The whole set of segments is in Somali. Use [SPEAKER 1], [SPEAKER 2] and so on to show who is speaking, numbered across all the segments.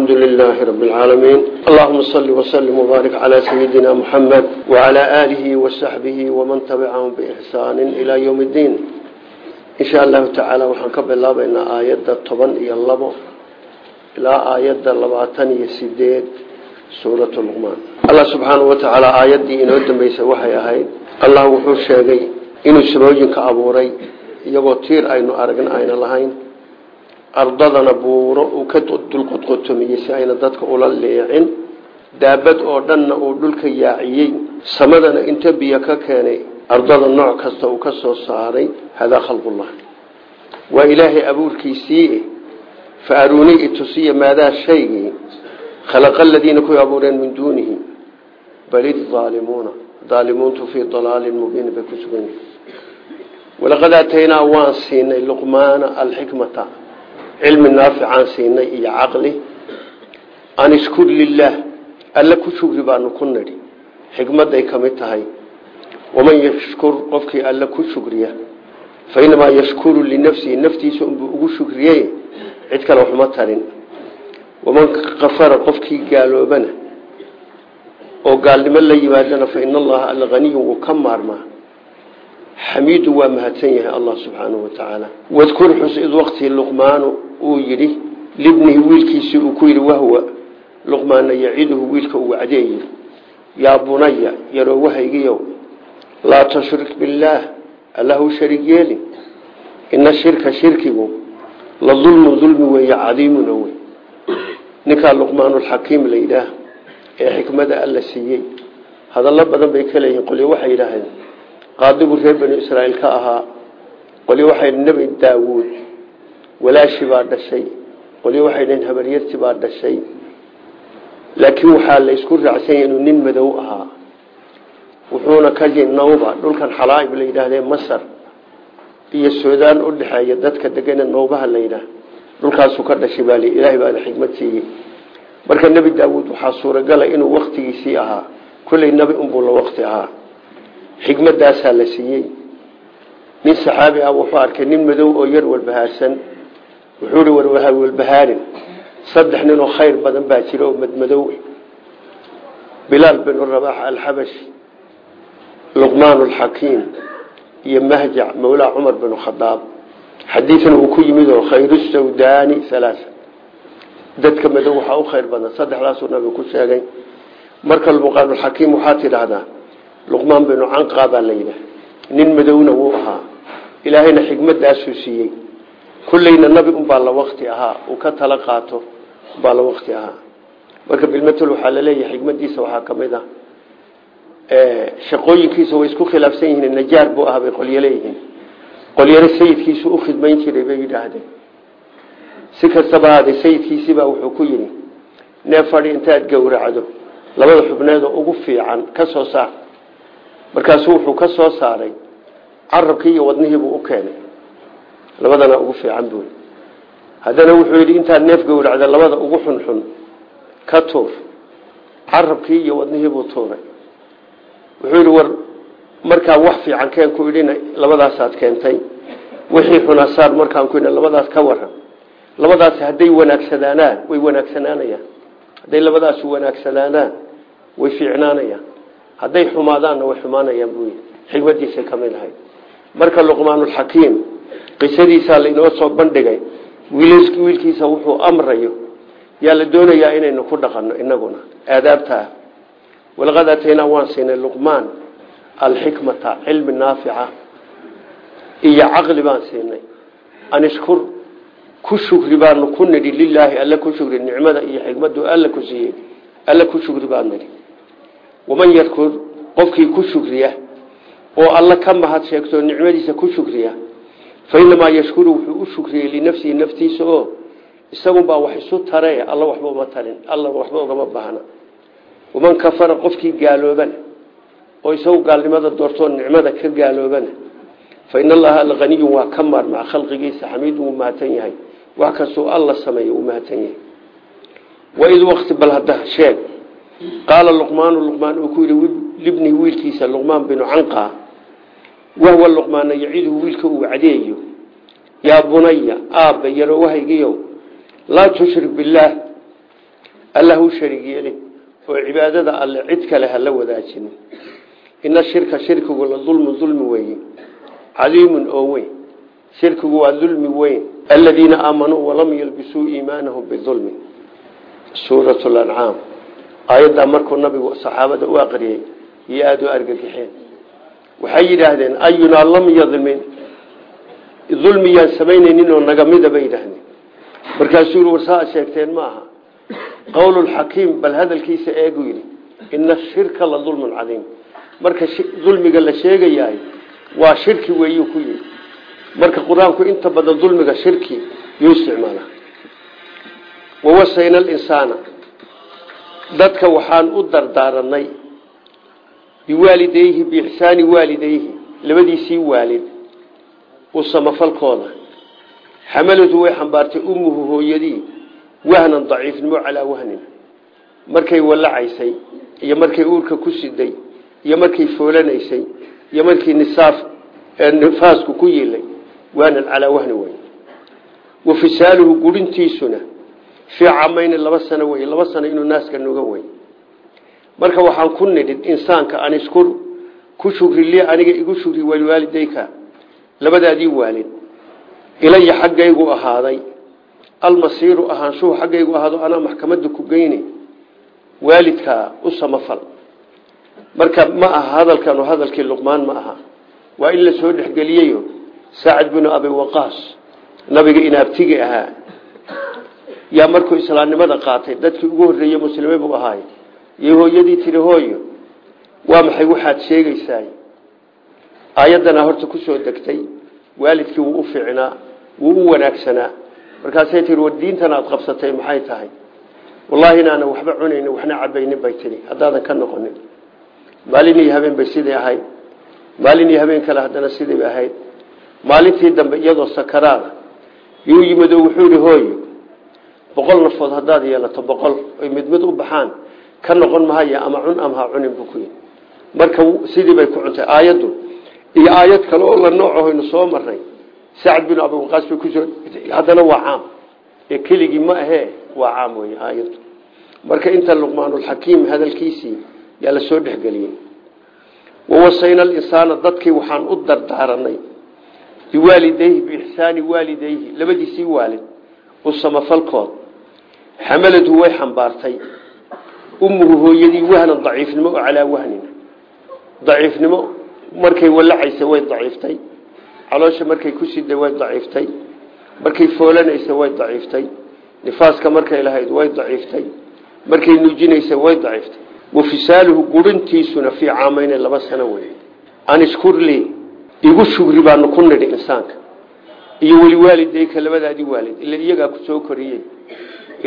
[SPEAKER 1] الحمد لله رب العالمين اللهم صل وسلم وبارك على سيدنا محمد وعلى آله وصحبه ومن تبعهم بإحسان إلى يوم الدين إن شاء الله تعالى وحنكب الله بأن آيات الطبن إيا اللبو إلى آيات اللباتن يسيدين سورة اللغمان الله سبحانه وتعالى آيات دي إنه دم بيسوحي أهين الله وحو الشيغي إنه سبوجين كأبوري يقول تير أينو أرقن أين اللهين ardadana buuro uu ka dulqodqotomiyey si ayna dadka ula leecin. Daabad oo dhanna uu dhulka yaaciyey. Samadana inta biyo ka keenay. Ardada nooc kasta uu ka soo saaray. Hadaa khalqullah waa ilaahay abuurkiisii. Fa aruunii itusiya maadaa shaygii. Khalaqa aladiina kuwii abuureen min duunihi. Bal idaalimuuna daalimuuntu fii dalaalin mubiin bay ku sugan yihiin walaqad aataynaa waan siinay luqmaana alxikmata cilmi naaficaan siinay iyo caqli an ishkur lilaah alla ku shugri baanu ku nidhi xikmadday ka mid tahay. Waman yashkur qofkii alla ku shugriya fa inamaa yashkuru linafsihi naftiisa unbuu ugu shugriyey cid kale waxuma tarin. Waman kafara qofkii gaaloobana oo gaalnimo la yimaadana fa ina allaha alla haniyun wuu ka maarmaa xamiidu waa mahadsan yahay allah subxaanahu watacaala wadkur xus id waqtii luqmaanu uu yidhi libnihi wiilkiisii uu ku yidhi wahwa luqmaana yaciduhu wiilka uu wacdeeyi yaa bunaya yaroo wahaygiyow laa tushrik billaah allahu sharig yeelin ina shirka shirkigu la dulmu dulmi weeye cadiimuna wey ninkaa luqmaanulxakiim la yidhaah ee xikmada alla siiyey hadallo badan bay ka leeyihiin qolyo waxay yidhaahdeen qaadigu reer banu israa'iil ka ahaa. Qolyo waxay nebi daawuud walaashi baa dhashay. Qolyo waxay dhaheen habaryarti baa dhashay. Laakiin waxaa la isku raacsan yahay inuu nin madow ahaa. Wuxuuna ka ji nawba dhulkan xalaaib la yidhaahdee masar iyo suudaan u dhexeeya dadka degana nawbaha la yidhaah dhulkaasuu ka dhashay baa ilaahay baana xikmad siiyey. Marka nebi daawuud waxaa suuragala inuu waktigiisii ahaa. Kolley nebi unbuu la wakti ahaa xikmadaasaa la siiyey. Nin saxaabi ah wuxuu arkay nin madow oo yar walbahaarsan. Wuxuu hi warwaha walbahaarin. Saddex ninoo khayr badan baa jira oo madmadow bilaal binu rabax alxabashi luqmaan alxakiim iyo mahjac mawlaa cumar binu khadaab. Xadiidan uu ku yimid oo khayru sawdaani halaaa dadka madow waxaa u khayr badan. Saddexdaasuu nabigu ku sheegay. Marka luqmaanulxakiim waxaa tidhaahdaa luqmaan binu canqa baa la nin madowna wuu ahaa. Ilaahayna xikmadaasuu siiyey kulleyna nabi unbaa la wakti ahaa. Uu ka tala qaato umbaa la wakti ahaa. Marka bilmatel waxaa la leeyahay xikmadiisa waxaa ka mid ah shaqooyinkiisa way isku khilaafsan yihiin najaar buu ahaa bay qolyo leeyihiin sayidkiisu u khidmayn jiray bay yidhaahdeen. Si kastaba haadee sayidkiisibaa wuxuu ku yidhi nee fadhi intaad gowracdo. Labada xubneedoo ugu fiican ka soo saar markaasuu wuxuu ka soo saaray carabkii iyo wadnihiibuu u keenay. Labadana ugu fiican buui haddana wuxuu yidhi intaad neef gowracda labada ugu xunxun ka tuur. Carabkii iyo wadnihiibuu tuuray. Wuxuu yidhi war markaa wax fiican keen ku idhina labadaasaad keentay. Wixii xunaasaar markaan ku idhina labadaas ka waran. Labadaasi hadday wanaagsanaanaan way wanaagsanaanayaan. Hadday labadaasi wanaagsanaanaan way fiicnaanayaan hadday xumaadaanna way xumaanayaan buu xikmadiisay ka mid ahayd. Marka luqmaanulxakiim qisadiisaa lainoo soo bandhigay. Wiilkiisa wuxuu amrayo yaa la doonayaa inaynu ku dhaqanno inaguna aadaabta ah. Walaqad waan siinay luqmaan alxikmata cilmi naafica iyo caqli baan siinay. Anishkur ku shugri baanu ku nidhi lilaahi alla ku shugri nicmada iyo xikmadu alla ku siiyey alla ku shugri baan nidhi waman yarkur qofkii ku shugriya oo alla ka mahad sheegto nicmadiisa ku shugriya fa inamaa yashkuru wuxuu u shukriyey linafsihi naftiisa oo isagunbaa wax isu tare alla waxba uma tarin alla waxba ugama baahna. Waman kafara qofkii gaaloobana oo isagu gaalnimada doortoo nicmada ka gaaloobana fa ina allaha alla haniyun waa ka maarmaa khalqigiisa xamiidun wuu mahadsan yahay. Wax kastuu alla sameeyo uu mahadsan yahay qaala luqmaanu luqmaan uu ku yidhi libnihi wiilkiisa luqmaan binu canqa wahwa luqmaana yaciduhu wiilka uu cadeeyo yaa bunaya aabba yarowahaygiyo laa tushrik billaah. Alla hu sharig yeelin oo cibaadada alle cid kale ha la wadaajinin ina shirka shirkigu la dulmu dulmi weeye cadiimun oo weyn. Shirkigu waa dulmi weyn aayaddaa markuu nabigu saxaabada u aqriyey iyo aada u argagixeen. Waxay yidhaahdeen ayunaa lam yadmin dulmiyaan samaynaynin oo nagamida bay yidhaahdeen. Markaasuu yii warsaa sheegteen ma aha. Qowlulxakiim bal hadalkiisa eegu yidhi ina shirka la dulmun cadiim. Marka dulmiga la sheegayahay waa shirki weeyuu ku yidhi. Marka qur'aanku inta badan dulmiga shirki yuu isticmaala wawasayna alinsaana dadka waxaan u dardaaranay biwaalidayhi biixsaani waalidayhi labadiisii waalid u samafalkooda. Xamaladu way xambaartay ummuhu hooyadii wahnan daciifnimo calaa wahnin. Markay wallacaysay iyo markay uurka ku siday iyo markay foolanaysay iyo markii nifaasku ku yiilay wahnan calaa wahni wey wa fisaaluhu gurintiisuna fii camayni laba sano wey laba sano inuu naaska nuga wey marka waxaan ku nidhin insaanka an iskur ku shugri li aniga igu shugri waliwaalidayka labadaadii waalid. Ilaya xaggaygu ahaaday almasiiru ahaanshuhu xaggaygu ahaado anaa maxkamada ku geyne waalidkaa u samafal. Marka ma aha hadalkanu hadalkii luqmaan ma aha. Waa in la soo dhexgeliyeyo saacid binu abi waqaas nabiga inaabtigi ahaa yaa markuu islaamnimada qaatay dadkii ugu horreeyey muslime buu ahaay iyo hooyadii tiri hooyo waa maxay waxaad sheegaysaay aayaddana horta ku soo degtay waalidkii wuu u fiicnaa wuu u wanaagsanaa. Markaasay tii war diintan aad qabsatay maxay tahay? Wallaahi inaana waxba cunayni waxna cabaynin bay tii haddaadan ka noqonin. Maalin habeen bay sidii ahayd. Maalin habeen kale haddana sidii ahayd. Maalintii dambe iyadoo sakaraada yuu yimid oo wuxuu hooyo boqol nafood haddaad yeelato boqol oy mid mid u baxaan ka noqon mahaya ama cun ama ha cunin buu ku yidhi. Marka ku cuntay. Aayaddu iyo aayad kale oo la noocohaynu soo marnay sacad bin abi waqaas bay ku soo haddana waa caam. Ee keligii ma ahee waa caam wey aayaddu. Marka inta luqmaanulxakiim hadalkiisii yaa la soo dhexgeliyey. Wawasayna alinsaana dadkii waxaan u dardaaranay biwaalidayhi biixsaani waalidayhi labadiisii waalid u samafalkood xamaladu way xambaartay ummuhu hooyadii wahnan daciifnimo oo calaa wahnin daciifnimo markay wallacaysay way daciiftay caloosha markay ku siday way daciiftay markay foolanaysa way daciiftay nifaaska markay lahayd way daciiftay markay nuujinaysa way daciiftay wafisaaluhu gurintiisuna fii caamayne laba sano wey anishkurli igu shugri baanu ku nidhi insaanka iyo weliwaalidayka labadaadii waalid ila iyagaa ku soo koriyey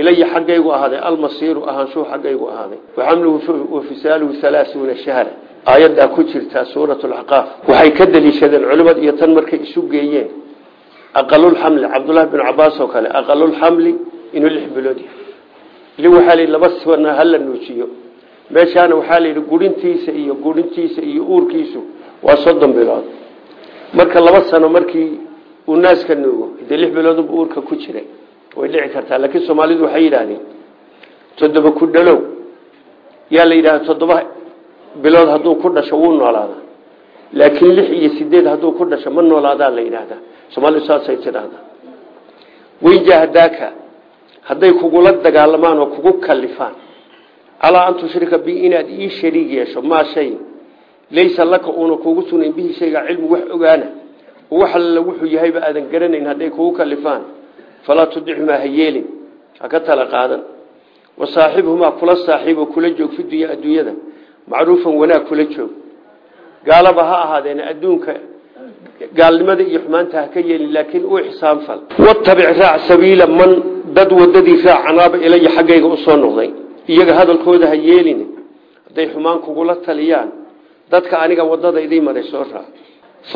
[SPEAKER 1] ilaya xaggaygu ahaaday almasiiru ahaanshuhu xaggaygu ahaaday waxamluhu wafisaaluhu halaasuuna shahra aayaddaa ku jirtaa suurat lacqaaf waxay ka daliishadeen culimad iyo tan markay isu geeyeen aqalulxamli cabdullahi bin cabaas oo kale aqalulxamli inuu lix bilood yahay li waxaa layidhi laba sana hala nuujiyo meeshaana waxaa layidhi gurintiisa iyo gurintiisa iyo uurkiisu waa soddon bilood marka laba sano markii uu naaska nuugo dee lix biloodba uurka ku jiray way dhici kartaa. Laakiin soomaalidu waxay yidhaahdeen toddoba ku dhalow. Yaa la yidhahda toddoba bilood hadduu ku dhasho wuu noolaada laakiin lix iyo sideed hadduu ku dhasho ma noolaadaa la yidhaahdaa. Soomaalidu saasay tidhaahdaa. Weynjahadaaka hadday kugula dagaalamaan oo kugu kalifaan calaa an tushrika bi inaad ii shariig yeesho maa shay? Laysa laka uuna kuugu sugnayn bihi shayga cilmi wax ogaana. Oo wax alla wuxuu yahayba aadan garanayn hadday kugu kalifaan falaa tudichumaa ha yeelin ha ka tala qaadan wa saaxibhumaa kula saaxiibo kula joog fi dunya adduunyada macruufan wanaag kula joog gaalaba ha ahaadeen adduunka gaalnimada iyo xumaanta ha ka yeelin laakiin u ixsaan fal watabic raac sabiila man dad wadadii raac canaaba ilaya xaggayga u soo noqday iyaga hadalkooda ha yeelin hadday xumaan kugula taliyaan dadka aniga wadadaydii maray soo raac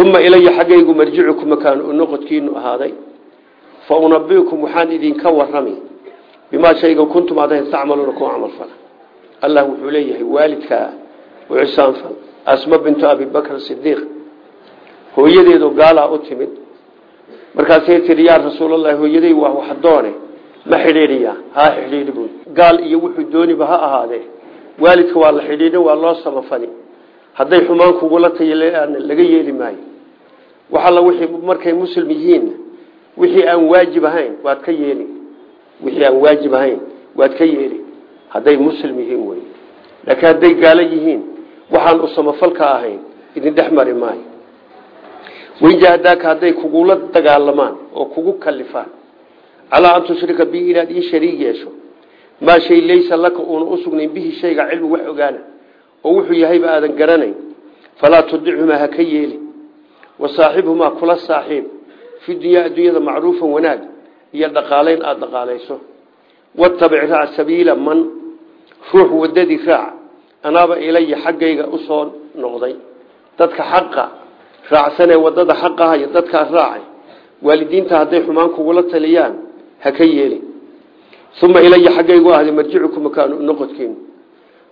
[SPEAKER 1] uma ilaya xaggaygu marjicuku makaan u noqodkiinu ahaaday fa unabiukum waxaan idinka warami bimaa shayga kuntum adayn tacmaluuna ku camal fala. Allah wuxuu leeyahay waalidkaa u cisaan fal asma bintu abi bakr sidiiq hooyadeedu gaalaa u timid. Markaasay tihi yaa rasuulallahi hooyaday waa wax doone. Ma xidhiidhiya? Ha xidhiidhi buy gaal iyo wuxuu dooniba ha ahaadee. Waalidka waa la xidhiidhin waa loo samafali hadday xumaan kugula tayileaan laga yeeli maayo. Waxalla wixii wixii aan waajib ahayn waad ka yeeli. Wixii aan waajib ahayn waad ka yeeli. Hadday muslim yihiin wey laakiin hadday gaalo yihiin waxaan u samafalka ahayn idin dhex mari maayo. Weyjahadaaka hadday kugula dagaalamaan oo kugu kalifaan. Calaa an tushrika bi inaad ii shariig yeesho. Maa shay laysa laka uuna usugnayn bihi shayga cilmi wax ogaana. Oo wuxuu yahayba aadan garanayn. Falaa tudichumaa ha ka yeeli. Wa saaxibhumaa kula saaxiib fi dunyaa adduunyada macruufan wanaag iyo dhaqaalayn aada dhaqaalayso watabic raac sabiila man ruux wadadii raac anaaba ilaya xaggayga u soo noqday dadka xaqa raacsanee waddada xaqaha iyo dadkaa raacay waalidiinta hadday xumaan kugula taliyaan ha ka yeeli uma ilaya xaggaygu ahday marjicukum makaanu noqodkiinu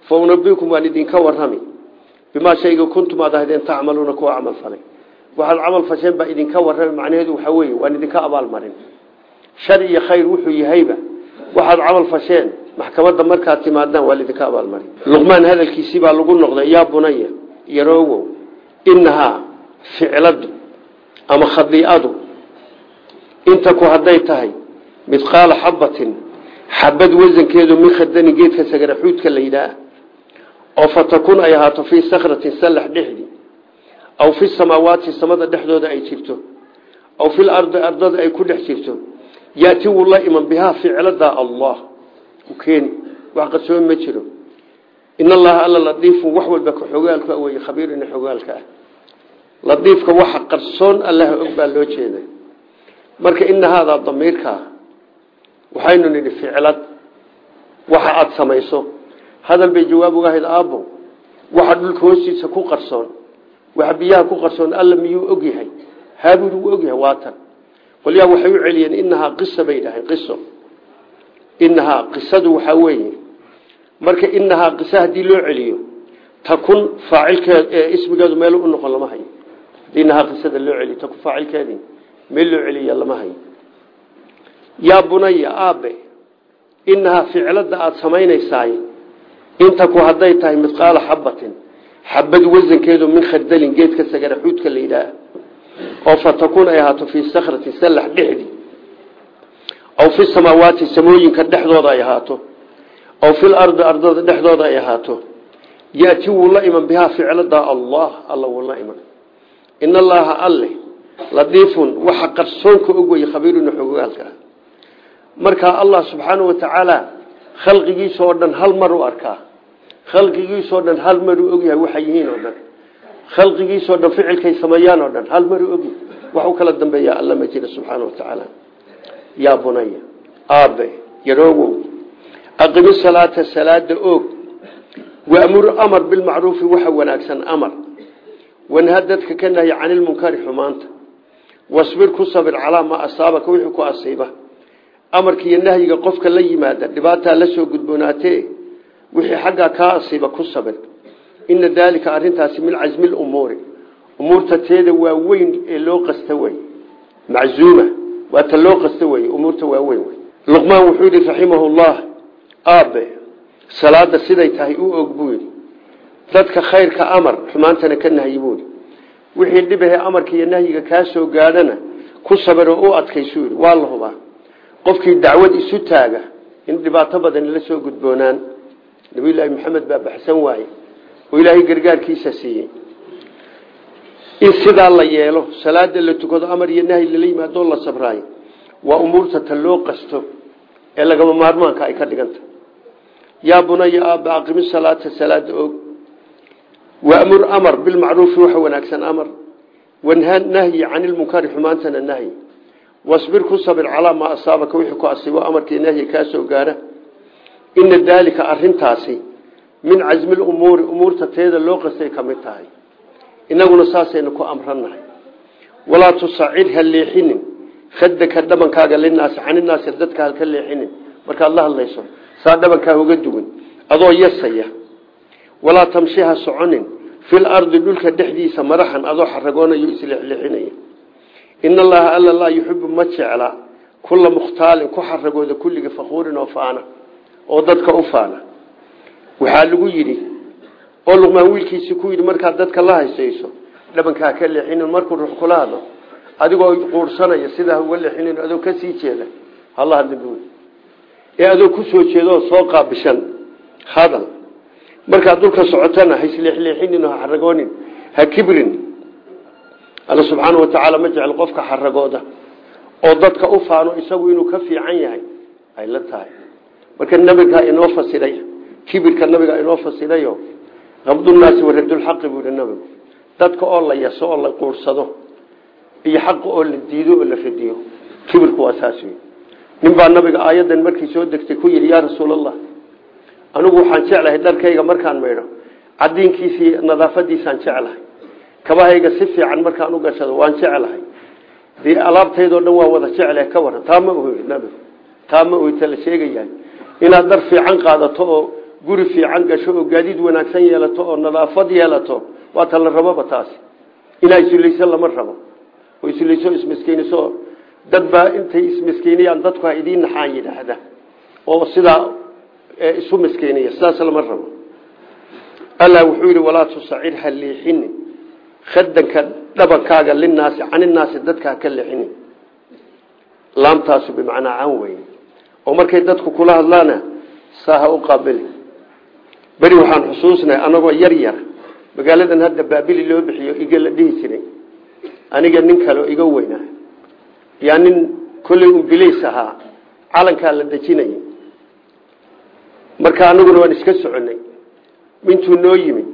[SPEAKER 1] fa unabikum waan idinka warrami bimaa shayga kuntum aad ahaydeen tacmaluuna kuwa camal waxaad camal fasheen baa idinka warrami macnaheedu waxaa weeye waan idinka abaalmarin shar iyo khayr wuxuu yahayba. Waxaad camal fasheen maxkamadda markaad timaadaan waa laidinka abaalmarin luqmaan hadalkiisii baa lagu noqday yaa bunaya yaroogow inahaa ficladu ama khadiicadu intaku hadday tahay midqaala xabatin xabad wasankeedu min khadani geedka sagaraxuudka la yidhaah oo fatakun ay ahaato fii sakratin sallax aw fi samaawaati samada dhexdooda ay jirto. Aw fil ardi ardada ay ku dhex jirto. Yaati wuu la iman bihaa ficladaa allah. U keeni wax qarsoomi ma jiro. In allaha alla ladiifun wax walba ka xogaalka wey khabiirina xogaalka ah. Ladiifka waxa qarsoon allah og baa loo jeeda marka ina haadaa damiirkaa waxaynu nidhi ficlad waxa aada samayso. Hadal bay jawaab uga hayd aabbo waxa dhulka hoostiisa ku qarsoon waxa biyaha ku qarsoon alla miyuu ogyahay haabuud wuu ogyahay waatan qolyaha waxay u celiyeen inahaa qisa bay qiso. Inahaa qisadu waxaa weeye marka inahaa qisa loo celiyo takun faacilkeed ismigeedu meel u noqon lama hayo. Qisada loo celiyo takun faacilkeedii meel loo celiya lama hayo. Yaa bunaya aabe inahaa ficlada aada samaynaysaay intaku hadday tahay midqaala xabatin xabad wasankeedu min khardalin geedka sagaraxuudka la yidhaah oo fatakun ay ahaato fii sakratin sallax dhexdii aw fi samaawaati samooyinka dhexdooda ay ahaato aw fil ardi ardada dhexdooda ay ahaato yaati wuu la iman bihaa ficladaa allah alla wuu la iman. In allaha alle ladiifun waxa qarsoonka og weye khabiiruna xogaalka ah markaa allah subxaanau watacaala khalqigiisoo dhan hal mar u arkaa khalqigiisoo dhan hal maruu ogyahay waxay yihiin oo dhan. Khalqigiisoo dhan ficilkay sameeyaan oo dhan hal maruu ogyahay. Wax u kala dambeeyaa alla ma jira subxaana wa tacaala. Yaa bunaya aabe yaroogow aqimi salaata salaada oog waamur amar bilmacruufi waxa wanaagsan amar. Wanha dadka ka nahyi cani lmunkari xumaanta. Wasbir ku sabir calaa maa asaabaka wixii ku asiiba. Amarka iyo nahyiga qofka la yimaada dhibaataa la soo gudboonaatee wixii xaggaa kaa asiiba ku sabir ina daalika arintaasi min casmi lumuuri umuurta teeda waa weyn ee loo qasta wey maczuuma waa ta loo qasta wey umuurta waa weyn wey luqmaan wuxuu yidhi raximahullah aabe salaada siday tahay u og buu yidhi. Dadka khayrka amar xumaantana ka nahyi buu yidhi. Wixii dhibahe amarka iyo nahyiga kaa soo gaadhana ku sabir oo u adkaysuu waa la hubaa. Qofkii dacwad isu taaga in dhibaato badan la soo gudboonaan nabiyullaahi maxamed baa baxsan waaye oo ilaahay gargaarkiisa siiyey. In sidaa la yeelo salaada la tukado amar iyo nahyi lala yimaadoo la sabraayo. Waa umuurta ta loo qasto ee lagama maarmaanka ay ka dhiganta. Yaa bunaya aaba aqimi salaata salaada og. Waamur amar bilmacruufi waxa wanaagsan amar. Wanha nahyi cani lmunkari xumaantana nahyi. Wasbir ku sabir calaa maa asaabaka wixii ku asiibo amarkii nahyi kaa gaara ina daalika arintaasi min casmi lumuuri umuurta teeda loo qastay ka mid tahay. Inaguna saasaynu ku amrannahay. Walaa tusacid ha leexinin. Khadaka dhabankaaga linaasi caninaasi dadka halka leexinin. Markaad la hadlayso saa dhabankaa uga duwan adoo yasaya. Walaa tamshi ha soconin. Fil ardi dhulka dhexdiisa maraxan adoo xaragoonayo isleexleexinaya. In allaha alla laa yuxibu ma jecla kulla mukhtaalin ku xaragooda kulligii fakuurin oo dadka u faana waxaa lagu yidhi oo luqmaan wiilkiisi ku yidhi markaad dadka la haysayso dhabankaa ka leexinin markuu ruux kula hadlo adigoo quursanaya sidaa uga leexinin adoo ka sii jeeda. Hala hadli buui ee adoo ku soo jeedaoo soo qaabishan hadal. Markaad dulka socotana haisleexleexinin ha xaragoonin ha kibrin. Alla subxaana wa tacaala ma jecel qofka xaragooda oo dadka u faano isagu inuu ka fiican yahay ay la tahay marka nabigaa inoo fasiray kibirka nabigaa inoo fasirayo qabdunaasi waradulxaqi buu yihi dadka oo la yaso oo la quursado iyo xaqa oo la diido oo la radiyo kibirku waa saas wey nabiga aayadan markii soo degtay ku yidhi yaa rasuul anigu waxaan jeclahay dharkayga markaan maydho cadiinkiisii nadaafadiisaan jeclahay kabahayga si fiican markaan u gashado waan jeclahay dee alaabtaydoo dhan waa wada jeclahay ka waran. Taa ma ohi nabigu taa ma ohi inaad dhar fiican qaadato oo guri fiican gasho oo gaadiid wanaagsan yeelato oo nadaafad yeelato waa ta la raboba taasi. Inaa isulayso lama rabo. Oo isulayso ismaskeyniso dad baa intay ismaskeyniyaan dadku ha idiin naxaan yidhaahda. Oo sidaa isu maskeynaya sidaas lama rabo. Allah wuxuu yidhi walaa tusacir ha leexinin khadanka dhabankaaga linaasi caninaasi dadka ha ka leexinin laamtaasu bimacnaa can weyn oo markay dadku kula hadlaana saa ha u qaabili. Beri waxaan xusuusnahay anagoo yar yar magaaladan hadda baabili loo bixiyo iga la dhihi jiray. Aniga nin kale oo iga weynaa yaa nin kolley umbilays ahaa calankaa la dejinayay marka anaguna waan iska soconay intuu noo yimid.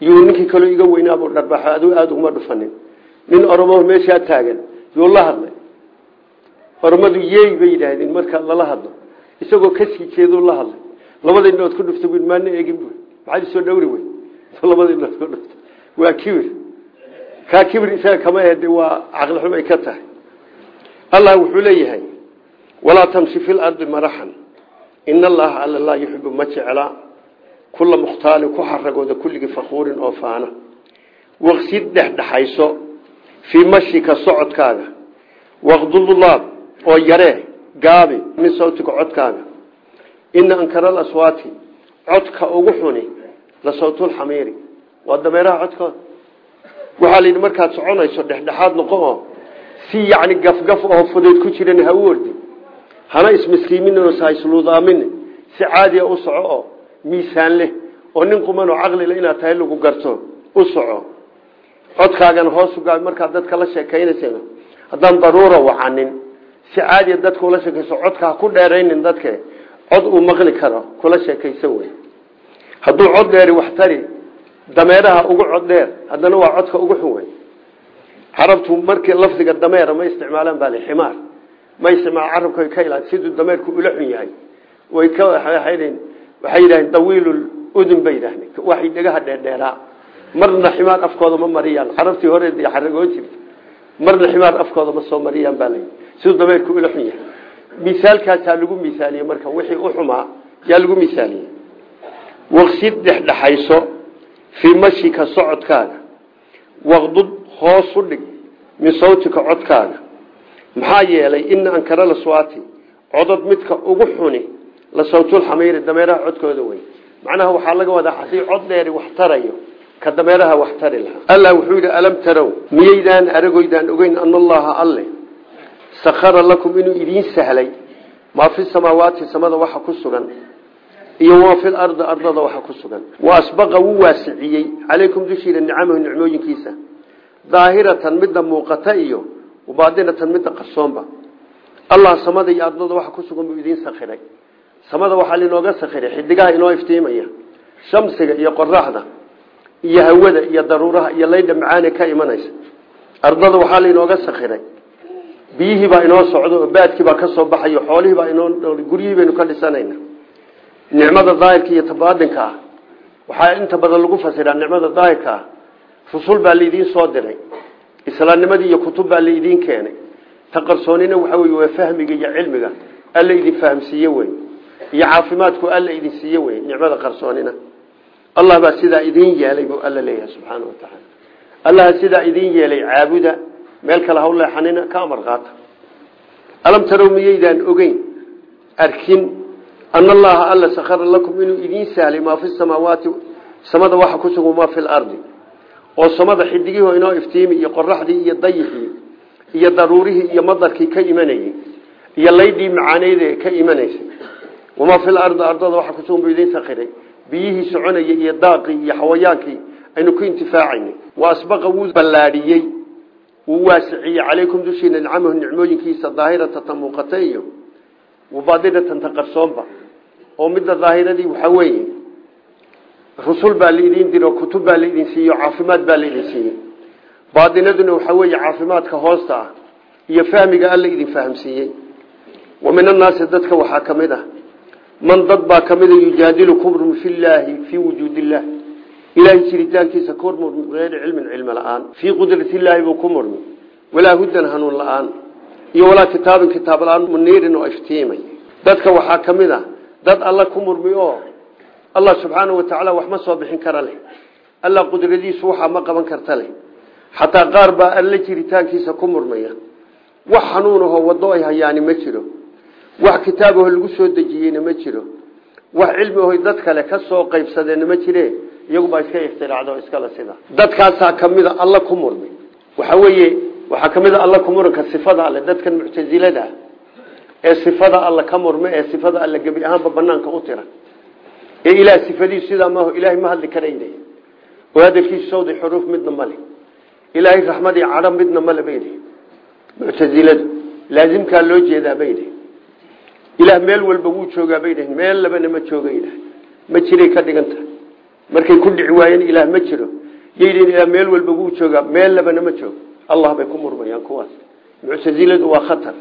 [SPEAKER 1] Yuu ninkii kaleo iga weynaabuu dharbaxo aduu aada uguma dhufanin. Nin oromo meeshaa taagan yuu la hadlay oromadu yeey bay yidhaahdeen marka lala hadlo. Isagoo ka sii jeeduu la hadlay. Labada indhood ku dhufta maana eegin bu maxaad isoo dhowri wey labada indhood ku dhufta waa kibir. Kaa kibir isaga kama ahde waa caqli xumay ka tahay. Allah wuxuu leeyahay walaa tamshi fi lardi maraxan ina allaha alla laa yuxibu ma jecla kula mukhtaalin ku xaragooda kulligii fakuurin oo faana. Waqsid dhexdhexayso fii mashika socodkaaga. Waqdudulaab oo yaree gaabi min sawtika codkaaga. Ina ankara alaswaati codka ugu xuni la sawtulxamiiri waa dameeraha codkooda waxaa la yidhi markaad soconayso dhexdhexaad noqo oo si yacni gafgaf oo fudayd ku jiran ha u ordi. Hana ismiskiiminoo sahaysluudaamin si caadiya u soco oo miisaan leh oo nin qumanoo caqlile inaad tahay lagu garto u soco. Codkaagana hoosu gaabi markaad dadka la sheekaynaysana haddaan daruura wacanin si caadiya dadka ula sheekayso codka ha ku dheeraynin dadke cod uu maqli karo kula sheekaysan wey hadduu cod dheeri wax tari dameeraha ugu cod dheer haddana waa codka ugu xun carabtu markii lafdiga dameera ma isticmaalaan baa ximaar. Ma isticmaal carabka ka ilaa siduu dameerku ula xun yahay. Way ka waxay yidhahdeen dawiilul udun bay yidhahdeen. Waxay dhegaha dheerdheeraa. Marna ximaar afkooda ma mariyaan carabtii hore xaragoo jirta marna ximaar afkooda ma soo mariyaan baa layi siduu dameerku ula xun yahay. Misaalkaasaa lagu misaaliye marka wixii u xumaa yaa lagu misaaliye waqsid dhexdhexayso fii mashika socodkaaga. Waqdud hoos u dhig min sawtika codkaaga. Maxaa yeelay ina ankara laswaati codod midka ugu xuni la sawtulxamiiri dameeraha codkooda wey macnaha waxaa laga wadaa haddii cod dheeri wax tarayo ka dameeraha wax tari lahaa. Allah wuxuu yidhi alam tarow miyaydaan aragoydaan ogeyn ana allaha alle sakhara lakum inuu idiin sahlay. Maa fi samaawaati samada waxa ku sugan iyo waa fi lardi ardada waxa ku sugan. Wa asbaqa wuu waasiciyey. Calaykum dushiina nicamahu nicmooyinkiisa daahiratan midda muuqata iyo mubaadinatan midda qarsoonba. Allah samada iyo ardada waxa ku sugan buu idiin sakhiray. Samada waxaa linooga sakhiray xidigaha inoo iftiimaya. Shamsiga iyo qoraxda iyo hawada iyo daruuraha iyo macaane ka imanaysa. Ardada waxaa sakhiray biyihii baa inoo socdo oo baadkii baa ka soo baxayo baa inoo guryihii baynu ka dhisanayna nicmada daahirka iyo tabaadinka ah. Inta badan lagu fasiraa nicmada daahirka ah. Rusul baa laidiin soo diray. Islaamnimadii iyo kutub baa laidiin keenay. Ta qarsoonina waxa wey waa fahmiga iyo cilmiga. Alla idin fahamsiiye wey iyo caafimaadku alla idin siiye wey nicmada qarsoonina. Allah baa sidaa idiin yeelay buu alla leeyahay subxaana wa tacaala. Allaha sidaa idiin yeelay caabuda meel kale haw leexanina ka amar qaata. Alam tarow ogeyn arkin ana allaha alla sakhara lakum inuu idiin sahlay maa fi samaawaati samada waxa ku sugan maa fi oo samada xidigiho inoo iftiimi iyo qoraxdii iyo dayixii iyo daruurihii iyo madarkii ka imanayey iyo laydhii macaaneyde ka imanaysay. Wamaa fi lardi ardada waxa kusugan buu idiin sakhiray biyihii soconayay iyo daaqii iyo xawayaankii aynu ku intifaacaynay wa wuu ballaadhiyey wuu waasiciyey calaykum dushiina nicamahu nicmooyinkiisa daahirata ta muuqata iyo wabaadinatan ta qarsoonba oo midda daahiradii waxaa weeye rusul baa laidin diro kutub baa laidin siiyo caafimaad baa laidin siiyey baadinaduna waxaa weeye caafimaadka hoosta ah iyo fahmiga alla idin fahamsiiyey wa min annaasi dadka waxaa ka mid ah man dad baa ka mida yujaadilu kumrum fi llaahi fii wujuudi illah ilaahay jiritaankiisa ku murmi bigayri cilmin cilmi la'aan. Fii qudrati illaahi buu ku murmi. Walaa hudan hanuun la'aan. Iyo walaa kitaabin kitaab la'aan muniirin oo iftiimay. Dadka waxaa ka mid a dad alla ku murmi oo allah subxaanau wa tacaala wax ma soo bixin kara leh. Alla qudradiisu waxaa ma qaban karta leh. Xataa qaar baa alla jiritaankiisa ku murmaya. Wax hanuunahoo waddo ay hayaani ma jiro. Wax kitaabaho lagu soo dejiyeyna ma jiro. Wax cilmiaho dad kale ka soo qaybsadeenna ma jire iyagubaa iska ikhtiraacdo iskala sida. Dadkaasaa kamida alla ku murmi waxa weeye waxaa ka mid a alla ku muranka sifada alle dadkan muctasilada ee sifada alla ka murme ee sifada alle gebi ahaanba banaanka u tira. Ee ilaah sifadiisu sidaa maaho ilaahay ma hadli karayna oo hadalkiisu sawdi xuruuf midna male ilaahay raxmadii cadho midna male baydi muctasiladu laazimkaa loo jeedaa baydi ilaah meel walba wuu joogaa bay meel labana ma jooga ilaah. Ma jiray ka dhiganta markay ku dhici waayeen ilaah ma jiro. Yayidhin ilaah meel walba wuu joogaa meel labana ma joogo. Allah bay ku murmayaan kuwaas. Muctasiladu waa khatar.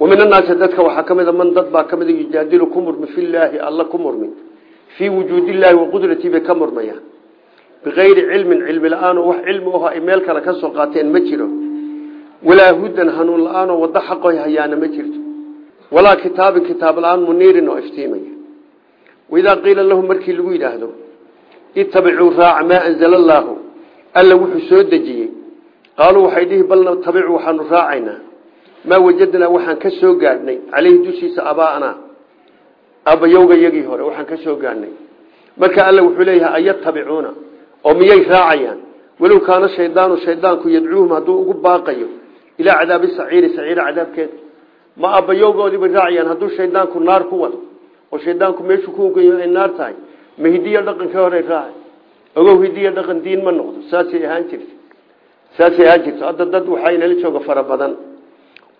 [SPEAKER 1] Wa min annaasi dadka waxaa ka mida man dad baa ka mida yujaadilu ku murmi fillaahi alla ku murmi fii wujuudillaahi wa qudratii bay ka murmayaan. Bikayri cilmin cilmi la'aanoo wax cilmi aho ay meel kale ka soo qaateen ma jiro. Walaa hudan hanuun la'aanoo waddo hayaana ma jirto. Walaa kitaabin kitaab la'aan muniirin oo iftiimaya. Waidaa lahum markii lagu yidhaahdo itabicuu raaca maa anzala allaahu alla wuxuu soo dejiyey. Qaaluu waxay dhihi bal natabicu waxaanu raacaynaa. Maa wajadnaa waxaan ka soo gaadhnay. Caleyhi dushiisa abaa'anaa aabbayowga yagii hore waxaan ka soo gaadhnay. Marka alla wuxuu leeyahay ayatabicuuna oo miyay raacayaan. Walow kaana shaydaanu shaydaanku yadcuuhum hadduu ugu baaqayo ilaa cadaabi saciiri saciira cadaabkeeda ma aabbayowgoodii bay raacayaan hadduu shaydaanku naar ku wado oo shaydaanku meeshuu ku ogayo ay ma hidiya dhaqankii hore raacay ogow hidiya dhaqan diin ma noqdo. Saasay ahaan jirta saasay ahaan jirto hadda dad waxaa inala jooga fara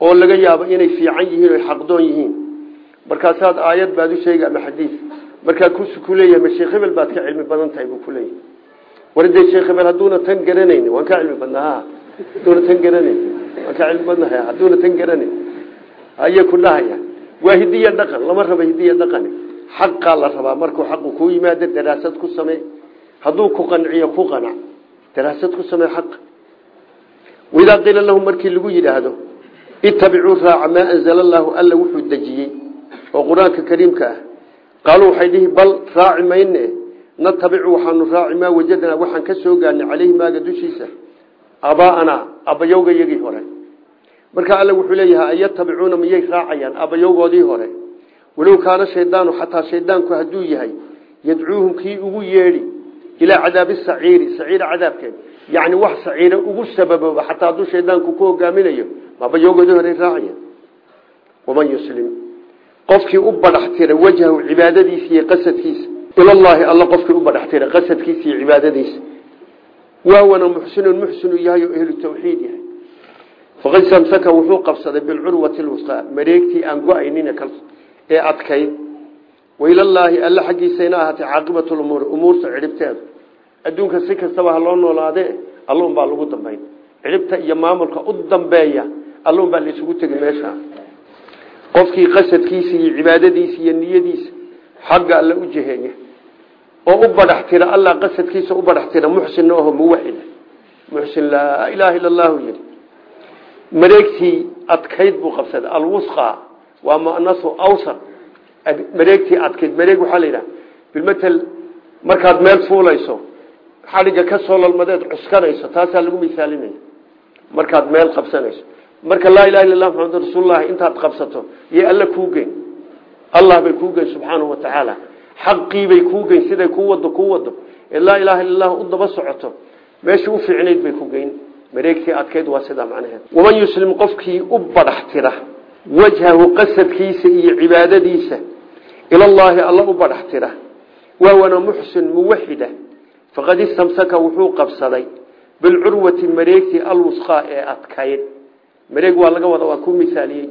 [SPEAKER 1] oo laga yaabo inay fiican yihiin oy xaqdoon yihiin. Markaasaad aayad baad u sheegi ama kus ku leeyahay ma sheekh baad ka cilmi badan tahay buu ku leeyahay. Sheekh hebel hadduuna tan garanayn waan ka cilmi badnaa. Hadduuna tan garanayn waan ka cilmi badnahay hadduuna tan garanayn ayay ku dhahaya. Waa hidiya dhaqan lama rabo hidiya dhaqani xaqaa la rabaa. Markuu xaqu kuu yimaado daraasad ku samee hadduu ku qanciyo ku qanac. Daraasad ku samee xaqa waidaa qiila lahum markii lagu yidhaahdo itabicuu raaca maa anzala allaahu alla wuxuu dejiyey oo qur'aanka kariimka ah. Qaaluu waxay dhihi bal raaci mayne natabicu waxaanu raaci maa wajadnaa waxaan ka soo gaarnay caleyhi maaga dushiisa. Abaa'anaa abbayowga yagii hore. Marka alle wuxuu leeyahay ayatabicuuna miyay raacayaan? Abbayowgoodii hore walow kaana shaydaanu xataa shaydaanku hadduu yahay yadcuuhum kii ugu yeedhi ilaa cadaabi saciiri saciira cadaabkeed. Yacni wax saciira ugu sababooba xataa hadduu shaydaanku ku hogaaminayo ma abbayowgoodii hore raacayaan waman yuslim. Qofkii u badhax tira wajhahu cibaadadiisa iyo qasadkiisa. Ilallaahi alla qofkii u badhax qasadkiisa iyo cibaadadiisa. Wawana muxsinun muxsinu yahay oo ehlu yahay. Faqad samsaka wuxuu qabsaday bilcurwati lwusqaa mareegtii aan go'aynin ee adkayd wailallaahi alla xaggiisayna ahaatay caaqibatu lumuuri umuurta cidhibteedu adduunka si kastaba ha loo noolaadee alla unbaa lagu dambayn cidhibta iyo maamulka u dambeeya alla unbaa laisugu tegi meesha. Qofkii qasadkiisa iyo cibaadadiisa iyo niyadiisa xagga alla u jeheeya oo u badhax alla qasadkiisa u badhax tira muxsinna aho muwaxida muxsin laa ilaaha illa allahu mareegtii adkayd buu qabsaday alwusqa waa munasu awsar. Mareegtii adkayd mareeg waxaa la yidhaha bilmatel markaad meel fuulayso xadhigga ka soo lalmadeed cuskanayso taasaa lagu misaalinaya. Markaad meel qabsanayso. Marka laa ilaha illa lah maxamed rasuululahi intaad qabsato iyo alla kuu geyn. Allah bay kuu geyn subxaanahu wa tacaala. Xaqiibay kuu geyn siday kuu wado kuu wado ee laa ilaha illa lah u daba socoto meeshii u fiicnayd wajhahu qasadkiisa iyo cibaadadiisa ilallaahi alla u badhax tira wawana muxsin muwaxida faqad istamsaka wuxuu qabsaday. Bilcurwati mareegtii alwusqaa ee adkayd. Mareeg waa laga wada waa ku misaaliyey.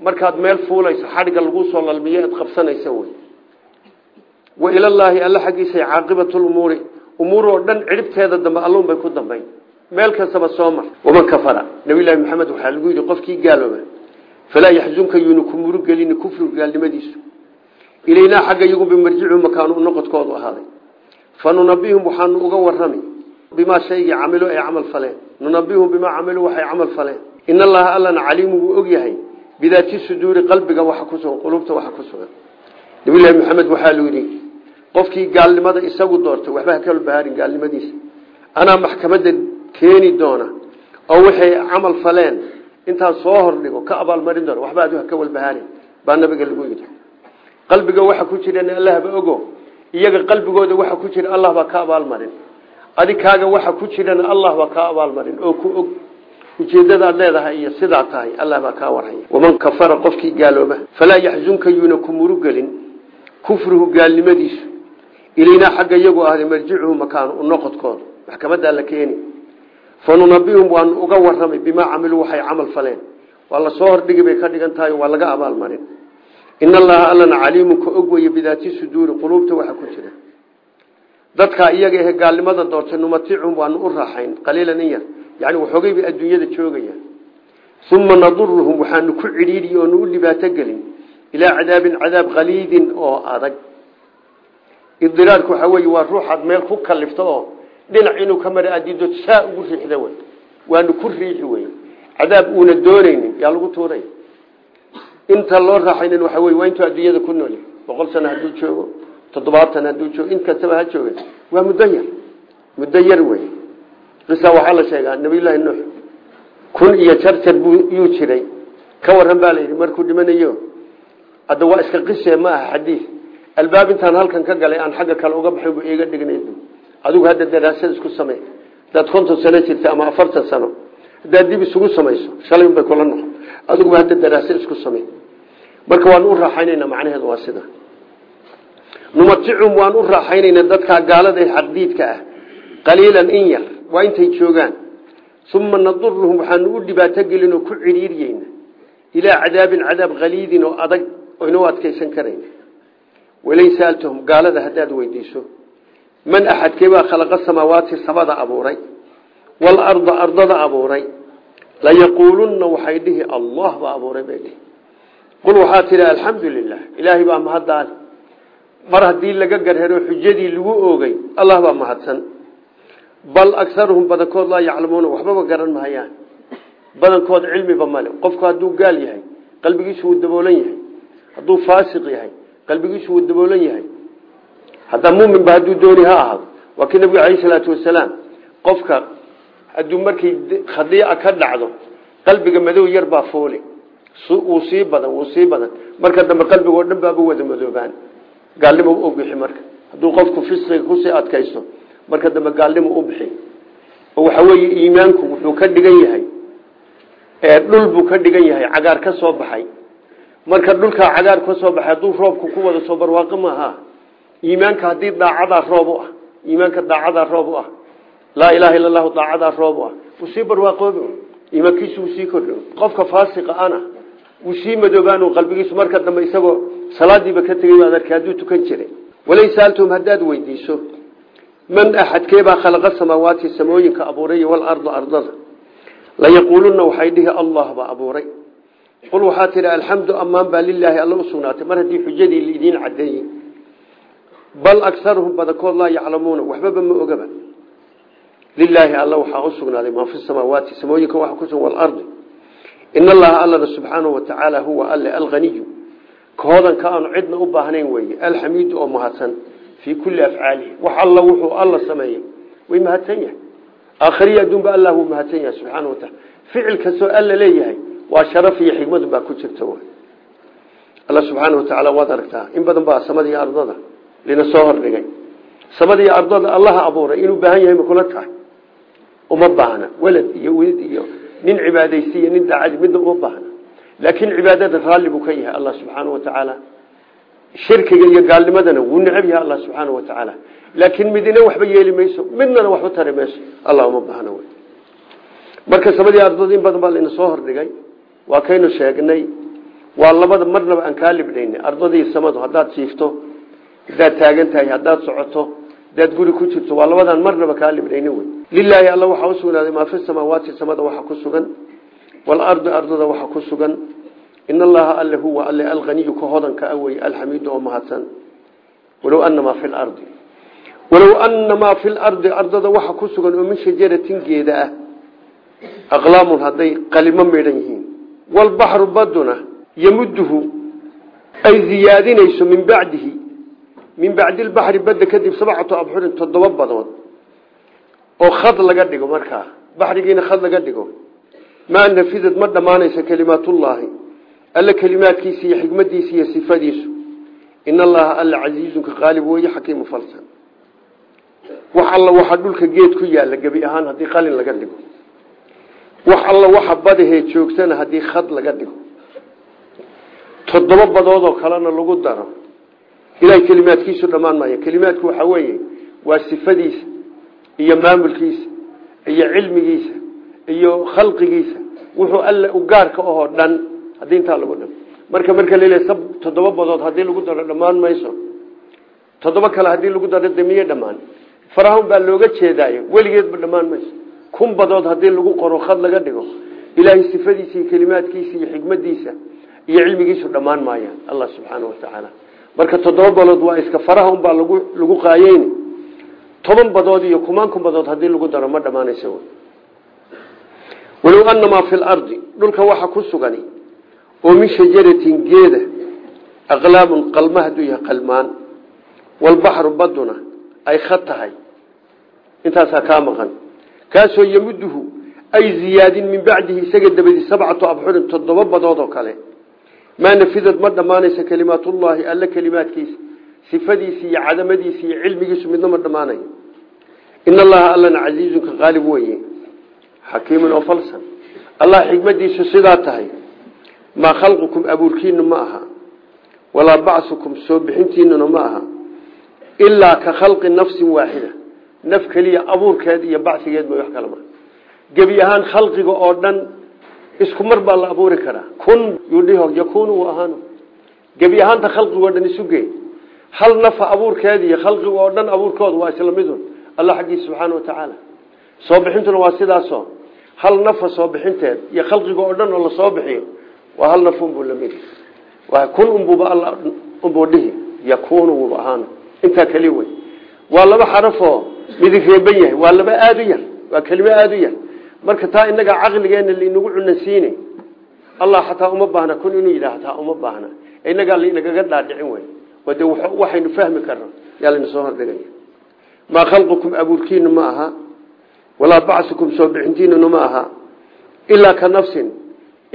[SPEAKER 1] Markaad meel fuulayso xadhigga lagu soo lalmiyo ad qabsanaysa wey wa ilallaahi alla xaggiisa caaqibatumuuri umuur oo dhan cidhibteeda dambe alluun bay ku dambayn. Meel kastaba soo mar. Waman kafara. Nabiylahi maxamed waxaa lagu qofkii gaalooba falaa yaxzunka yuuna ku murugelin kufrigu gaalnimadiisu ilaynaa xagga iyagunba marjicu makaanu noqodkoodu ahaaday fa nunabihum waxaanu uga warrami bimaa shaygii camilo ay camal faleen nunabihum bimaa camiluu waxay camal faleen in allaha allana caliimu wuu og yahay bidaati suduuri qalbiga waxa ku sugan qulubta waxa ku sugan nabiylahi maxamed waxaa lu yidhi qofkii gaalnimada isagu doortay waxba ha kala bahaarin gaalnimadiisa anaa maxkamadda keeni doona oo waxay camal faleen intaan soo hordhigo ka abaalmarin doona waxba adu haka walbahaarin baa nabiga lagu yidhi. Qalbiga waxa ku jirana allahba ogo iyaga qalbigooda waxa ku jira allah baa ka abaalmarin. Adikaaga waxa ku jirana allah baa ka abaalmarin oo ku og ujeedadaad leedahay iyo sidaa tahay allah baa kaa warhaya. Waman kafara qofkii gaalooba falaa yaxzunka yuuna ku murugelin kufruhu gaalnimadiisu ilaynaa xagga iyagu ahday marjicuhu makaanu u noqodkooda maxkamadaa la keeni fa nunabihum waanu uga warramay bimaa camiluu waxay camal faleen. Waa la soo hordhigi bay ka dhigan tahay waa laga abaalmarin in allaha allana caliimun ka og weye bidaati suduuri quluubta waxa ku jira. Dadkaa iyaga ahe gaalnimada doortay numatichum waanu u raaxayn qaliilan in yar. Yani waxoogay bay adduunyada joogayaan. Uma naduruhum waxaanu ku cidhiidhi oonu u dhibaato gelin ilaa cadaabin cadaab qaliidin oo adag. Idiraarku waxaa wey waa ruuxaad meel ku kalifto dhinac inuu ka mara adido saa ugu riixda wey. Waanu ku riixi wey. Cadaab uuna doonaynin yaa lagu tuuray. Inta loo raaxaynin waxa wey waa adduunyada ku nool boqol sano hadduu joogo toddobaatan hadduu joogo in kastaba ha jooga waa muddo yar muddo yar wey. Qisa waxaa la sheegaa nabiyullaahi nuux kun iyo jarjar buu yuu jiray. Ka waran baa la yidhi markuu dhimanayo hadda waa iska qise ma aha xadiis albaab intaan halkan ka galay aan xagga kale uga baxay buu iiga dhignay adigu hadda daraasad isku samey hadaad konton sano jirta ama afartan sano. Haddaad dib isugu samayso. Shalay bay kula noqon. Adiguba hadda daraasad isku samey marka waan u raaxaynayna macnaheedu waa sida. Numaticum waan u raaxaynayna dadkaa gaalada xaqdiidka ah. Qaliilan in yar waa intay joogaan. Uma naduruhum waxaanu u dhibaato gelin oo ku cidhiiriyeyna ilaa cadaabin cadaab qaliidin oo adag oyna u adkaysan karayn. Walain saaltahum gaalada haddaad weydiiso man axadkeebaa khalaqa samaawaati samada abuuray waalarda ardada abuuray layaquulunna waxay dhihi allah baa abuuray bay dhihi qul waxaa tidhi alxamdu lilah ilaahay baa mahaddaal mar haddii laga garhero xujadii lagu oogay allah baa mahadsan bal agaruhum badankood laa yaclamuuna waxbaba garan mahayaan badankood cilmiba male qofku hadduu gaal yahay qalbigiisu wuu daboolan yahay hadduu faasiq yahay qalbigiisu wuu haddaa muminba hadduu dooni ha ahaado. Waa kii nabigu alayh salaatu wasalaam. Qofka hadduu markay khadiica ka dhacdo qalbiga madow yar baa foole. Wuu sii badan wuu sii badan. Marka dambe qalbigoo dhan baaba wada madoobaan. Gaalnimo u bixi marka. Hadduu qofku fisqiga ku sii adkaysto marka dambe gaalnimo u bixi. Oo waxa weeye iimaanku wuxuu ka dhigan yahay. Dhul buu ka dhigan yahay cagaar ka soo baxay. Marka dhulkaa cagaar iimaanka haddii daacadaa roob u ah iimaanka daacadaa roob ah laa ilaha illa allahu daacadaa ah wuu sii barwaaqoobi iimaankiisu wuu sii kordho qofka faasiqa ana wuu sii madoobaan qalbigiisu marka dambe isagoo salaadiiba ka tegay baad arkay hadduu tukan jiray. Walay saaltum haddaad weydiiso man axadkeebaa khalaqa samaawaati samooyinka abuuray walarda ardada? Layaquuluna waxay dhihi allah baa abuuray. Qul waxaa tidhi alxamdu ammaan baa lilaahi alla u mar haddii xujadii laidiin cadeeyey bal agaruhum badankood laa yaclamuuna waxbaba ma ogaba. Lilaahi alla waxaa u sugnaaday maa fi samaawaati samooyinka waxa kusugan walardi in allaha allana subxaanahu watacaala huwa alle alaniyu kahoodan ka aanu cidna u baahnayn weeye alxamiidu oo mahadsan fii kulli afcaalihi wax alla wuxuu alla sameeyey. Way mahadsan yahay. Aakhriya adduunba allah wuu mahadsan yahay subxaana wataala ficil kastoo alla leeyahay waa sharaf lina soo hordhigay samadii ardada allaha abuuray inuu baahan yahay makula tahay? Uma baahna. Welad iyo wilid iyo nin cibaadaysiiyo nin daacadi midna uma baahna. Laakiin cibaadada raalli buu ka yahay allah subxaana wa tacaala shirkiga iyo gaalnimadana wuu necab yahay allah subxaana wa tacaala laakiin midina waxba yeeli mayso midnana waxba tari mayso. Allah uma baahna marka samadii ardada in badan baa layna soo hordhigay waa kaynu sheegnay. Waa labada marnaba aan kaa libdhayn ardadii samadu haddaad siifto hadaad taagan tahay haddaad socoto hadaad guri ku jirto waa labadaan marnaba kaa libdhayni wey. Lilaahi alla waxaa usugnaaday maa fi samaawaati samada waxa ku sugan waalardi ardada waxa ku sugan. In allaha alle huwa alle alaniyu ka hodanka awey alxamiidu oo mahadsan. Walow anamaa fi lardi walow anamaa fi lardi ardada waxa ku sugan oo min shajaratin geeda ah. Aqlaamun hadday qalimo midhan yihiin. Walbaxru baduna yamuduhu ay ziyaadinayso min bacdihi min bacdi lbaxri badda kadib sabcatu abxurin toddoba badood oo khad laga dhigo markaa baxrigiina khad laga dhigo. Maa nafidad ma dhammaanaysa kelimaatullaahi alla kelimaadkiisa iyo xikmadiisa iyo sifadiisu. In allaha alla casiizunka qaalib weeye xakiimu falsan. Wax alla waxa dhulka geed ku yaalla gebi ahaan haddii qalin laga dhigo. Wax alla waxa badahee joogsana haddii khad laga dhigo. Toddoba badoodoo kalena lagu daro ilahay kelimaadkiisu dhammaan maayo. Kelimaadku waxaa weeye waa sifadiisa iyo maamulkiisa iyo cilmigiisa iyo khalqigiisa. Wuxuu alle u gaarka ahoo dhan. Haddii intaa lagu dham marka marka sab toddoba badood haddii lagu daro dhammaan mayso. Toddoba kale haddii lagu daro damiye dhammaan. Farahun baa looga jeedaayo. Weligeedba dhammaan mayso. Kun badood haddii lagu qoro khad laga dhigo. Ilaahay sifadiisa iyo kelimaadkiisa iyo xikmadiisa iyo cilmigiisu dhammaan maayaan. Allah subxaana wa tacaala marka toddoba badood waa iska faraha unbaa lagu lagu qaayeyni toban badood iyo kumaan kun badood haddii lagu daro ma dhammaanaysa walow anamaa fi lardi dhulka waxa ku sugani oo min shajaratin geeda aqlaamun qalma hadduu yahay qalmaan walbaxru baduna ay khad tahay. Intaasaa kaa maqan. Kaasoo yamuduhu ay ziyaadin min bacdihi isaga dabadii sabcatu abxurin toddoba badood oo kale maa nafidad ma dhammaanaysa kelimaatullaahi alla kelimaadkiisa sifadiisa iyo cadamadiisa iyo cilmigiisu midna ma dhammaanayo. In allaha allana casiizunka qaalib weye xakiimun oo falsan. Allah xikmadiisu sidaa tahay maa khalqukum abuurkiinu ma aha walaa bacsukum soo bixintiinuna ma aha ilaa ka khalqi nafsin waaxida naf keliya abuurkeed iyo bacsigeed ma wax isku mar baa la abuuri karaa. Kun yudhiho yakunu u ahaano gebi ahaanta khalqigoo dhan isu gey hal nafa abuurkeed iyo khalqiga oo dhan abuurkooda waa isla midun allah xaggiisa subxaana wa tacaala. Soo bixintuna waa sidaasoo. Hal nafa soo bixinteed iyo khalqiga oo dhan oo la soo bixiyo waa hal naf unbuu la mid kun unbuuba alla unbuu dhihi yakunu wuba ahaano intaa keli wey. Waa laba xarafoo midig reeban yahay waa laba aada u yar waa kelimo aada u yar marka taa inaga caqligeena lainagu cunansiine allah xataa uma baahna kun inuu yidhaah uma baahna. Inagaa lainagaga dhaadhicin wey oo de waxaynu fahmi karno. Yaa layna soo hordhigaya maa khalqukum abuurkiinu ma aha walaa bacsukum soo bixintiinuna ma aha ilaa ka nafsin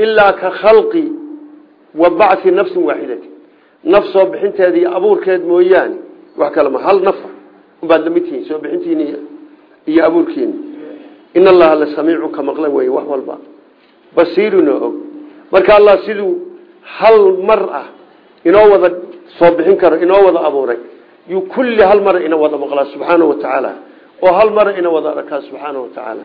[SPEAKER 1] ilaa ka khalqi wa bacsi nafsin waaxidati. Naf soo bixinteeda iyo abuurkeed mooyaane wax kale ma hal nafa umbaad la mid tihiin soo bixintiina iyo abuurkiina in allaha la samiicun ka maqlan wey wax walba. Basiiruna og. Marka allah siduu hal mar ah inoo wada soo bixin karo inoo wada abuuray yuu kulli hal mara ina wada maqlaa subxaana wa tacaala oo hal mara ina wada arkaa subxaana wa tacaala